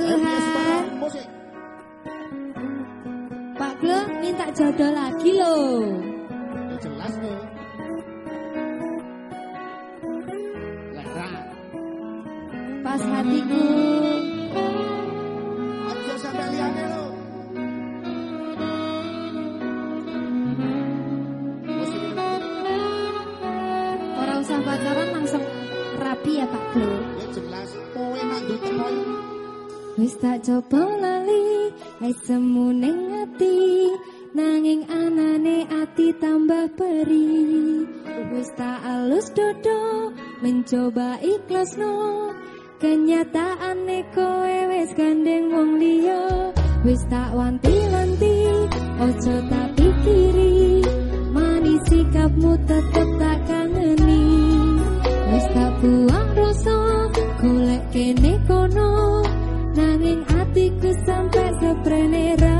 Tuhan. Pak Glo minta jodoh lagi loh. tapi ya Pak Flo. jelas kowe nak teko. Wis tak coba lali esemu ning ati nanging anane ati tambah peri. Wis tak alus dodo mencoba ikhlasno. Kenyataane kowe wis gandeng wong liya. Wis tak wanti-wanti ojo tak pikiri manis sikapmu tetep tak kangeni. buang rasa golek kene kono nanging atiku sampe seprene ra